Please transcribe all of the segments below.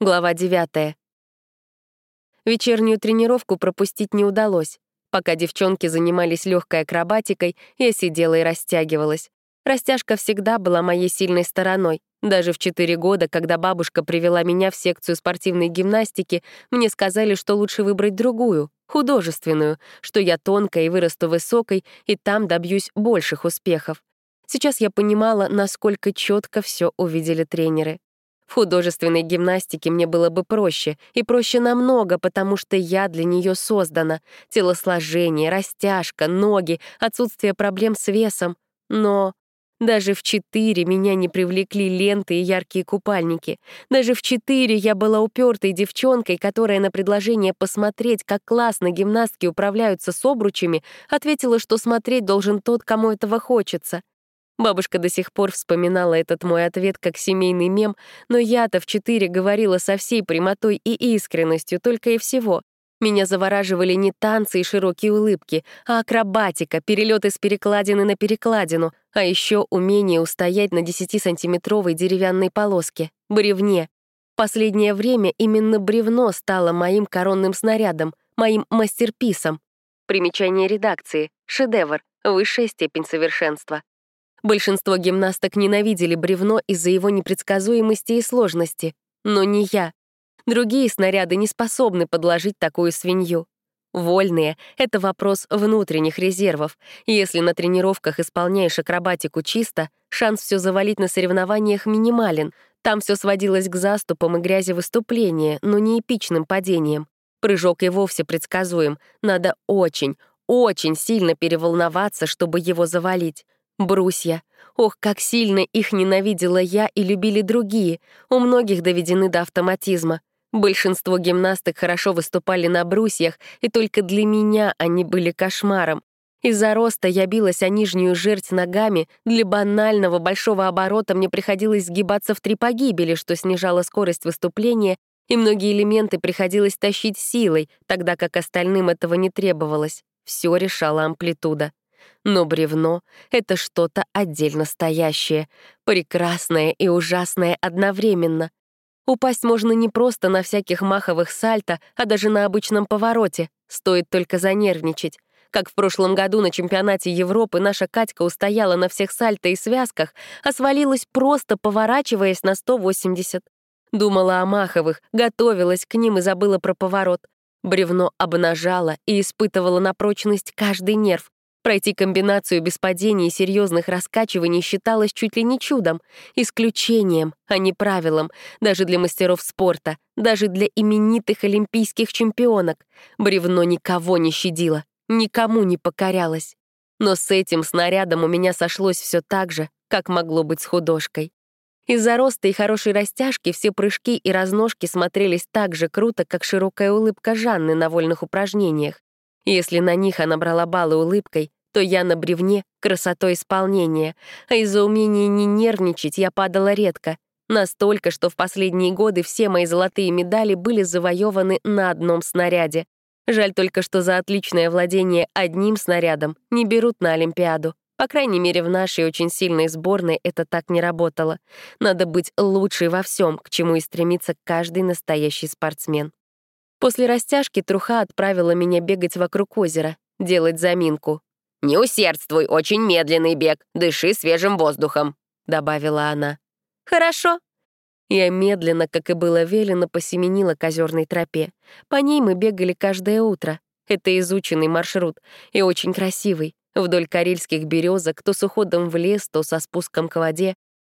Глава 9. Вечернюю тренировку пропустить не удалось. Пока девчонки занимались легкой акробатикой, я сидела и растягивалась. Растяжка всегда была моей сильной стороной. Даже в 4 года, когда бабушка привела меня в секцию спортивной гимнастики, мне сказали, что лучше выбрать другую, художественную, что я тонкая и вырасту высокой, и там добьюсь больших успехов. Сейчас я понимала, насколько четко все увидели тренеры. В художественной гимнастике мне было бы проще, и проще намного, потому что я для нее создана. Телосложение, растяжка, ноги, отсутствие проблем с весом. Но даже в четыре меня не привлекли ленты и яркие купальники. Даже в четыре я была упертой девчонкой, которая на предложение посмотреть, как классно гимнастки управляются с обручами, ответила, что смотреть должен тот, кому этого хочется. Бабушка до сих пор вспоминала этот мой ответ как семейный мем, но я-то в четыре говорила со всей прямотой и искренностью, только и всего. Меня завораживали не танцы и широкие улыбки, а акробатика, перелеты с перекладины на перекладину, а еще умение устоять на 10-сантиметровой деревянной полоске, бревне. Последнее время именно бревно стало моим коронным снарядом, моим мастерписом. Примечание редакции. Шедевр. Высшая степень совершенства. Большинство гимнасток ненавидели бревно из-за его непредсказуемости и сложности. Но не я. Другие снаряды не способны подложить такую свинью. Вольные — это вопрос внутренних резервов. Если на тренировках исполняешь акробатику чисто, шанс все завалить на соревнованиях минимален. Там все сводилось к заступам и грязи выступления, но не эпичным падением. Прыжок и вовсе предсказуем. Надо очень, очень сильно переволноваться, чтобы его завалить. Брусья. Ох, как сильно их ненавидела я и любили другие. У многих доведены до автоматизма. Большинство гимнасток хорошо выступали на брусьях, и только для меня они были кошмаром. Из-за роста я билась о нижнюю жерть ногами, для банального большого оборота мне приходилось сгибаться в три погибели, что снижало скорость выступления, и многие элементы приходилось тащить силой, тогда как остальным этого не требовалось. Все решала амплитуда. Но бревно — это что-то отдельно стоящее, прекрасное и ужасное одновременно. Упасть можно не просто на всяких маховых сальто, а даже на обычном повороте, стоит только занервничать. Как в прошлом году на чемпионате Европы наша Катька устояла на всех сальто и связках, а свалилась просто поворачиваясь на 180. Думала о маховых, готовилась к ним и забыла про поворот. Бревно обнажало и испытывало на прочность каждый нерв. Пройти комбинацию без падений и серьезных раскачиваний считалось чуть ли не чудом, исключением, а не правилом, даже для мастеров спорта, даже для именитых олимпийских чемпионок. Бревно никого не щадило, никому не покорялось. Но с этим снарядом у меня сошлось все так же, как могло быть с художкой. Из-за роста и хорошей растяжки все прыжки и разножки смотрелись так же круто, как широкая улыбка Жанны на вольных упражнениях. Если на них она брала баллы улыбкой, то я на бревне красотой исполнения, а из-за умения не нервничать я падала редко. Настолько, что в последние годы все мои золотые медали были завоеваны на одном снаряде. Жаль только, что за отличное владение одним снарядом не берут на Олимпиаду. По крайней мере, в нашей очень сильной сборной это так не работало. Надо быть лучшей во всем, к чему и стремится каждый настоящий спортсмен. После растяжки труха отправила меня бегать вокруг озера, делать заминку. «Не усердствуй, очень медленный бег, дыши свежим воздухом», — добавила она. «Хорошо». Я медленно, как и было велено, посеменила к озерной тропе. По ней мы бегали каждое утро. Это изученный маршрут и очень красивый. Вдоль карельских березок, то с уходом в лес, то со спуском к воде.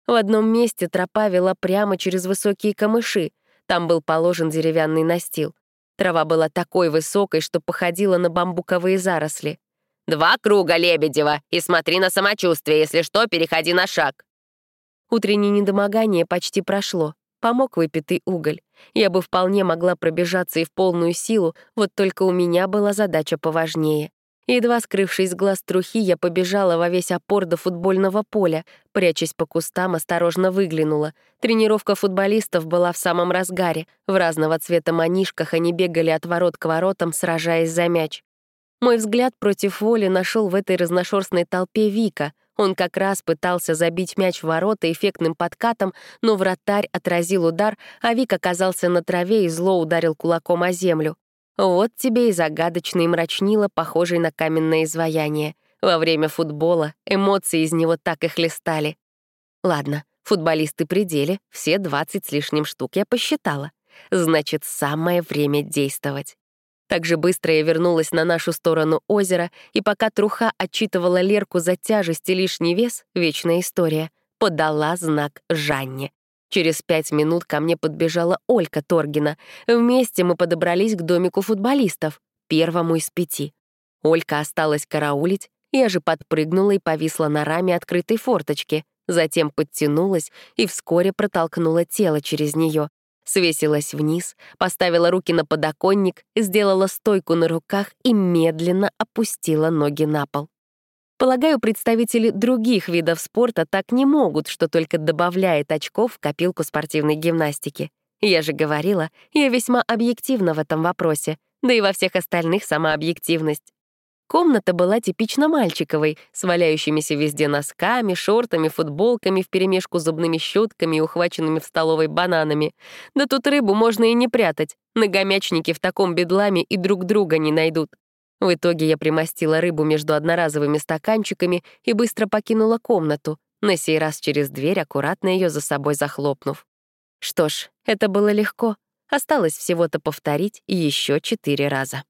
В одном месте тропа вела прямо через высокие камыши. Там был положен деревянный настил. Трава была такой высокой, что походила на бамбуковые заросли. Два круга, Лебедева, и смотри на самочувствие, если что, переходи на шаг». Утреннее недомогание почти прошло. Помог выпитый уголь. Я бы вполне могла пробежаться и в полную силу, вот только у меня была задача поважнее. Едва скрывшись глаз трухи, я побежала во весь опор до футбольного поля, прячась по кустам, осторожно выглянула. Тренировка футболистов была в самом разгаре. В разного цвета манишках они бегали от ворот к воротам, сражаясь за мяч. Мой взгляд против воли нашел в этой разношерстной толпе Вика. Он как раз пытался забить мяч в ворота эффектным подкатом, но вратарь отразил удар, а Вик оказался на траве и зло ударил кулаком о землю. Вот тебе и загадочный мрачнило, похожий на каменное изваяние. Во время футбола эмоции из него так и хлестали. Ладно, футболисты при деле, все 20 с лишним штук я посчитала. Значит, самое время действовать. Так же быстро я вернулась на нашу сторону озера, и пока труха отчитывала Лерку за тяжесть и лишний вес, вечная история, подала знак Жанне. Через пять минут ко мне подбежала Олька Торгина. Вместе мы подобрались к домику футболистов, первому из пяти. Олька осталась караулить, я же подпрыгнула и повисла на раме открытой форточки, затем подтянулась и вскоре протолкнула тело через нее свесилась вниз, поставила руки на подоконник, сделала стойку на руках и медленно опустила ноги на пол. Полагаю, представители других видов спорта так не могут, что только добавляет очков в копилку спортивной гимнастики. Я же говорила, я весьма объективна в этом вопросе, да и во всех остальных сама объективность. Комната была типично мальчиковой, с валяющимися везде носками, шортами, футболками вперемешку зубными щетками и ухваченными в столовой бананами. Да тут рыбу можно и не прятать. Ногомячники в таком бедламе и друг друга не найдут. В итоге я примостила рыбу между одноразовыми стаканчиками и быстро покинула комнату, на сей раз через дверь, аккуратно ее за собой захлопнув. Что ж, это было легко. Осталось всего-то повторить еще четыре раза.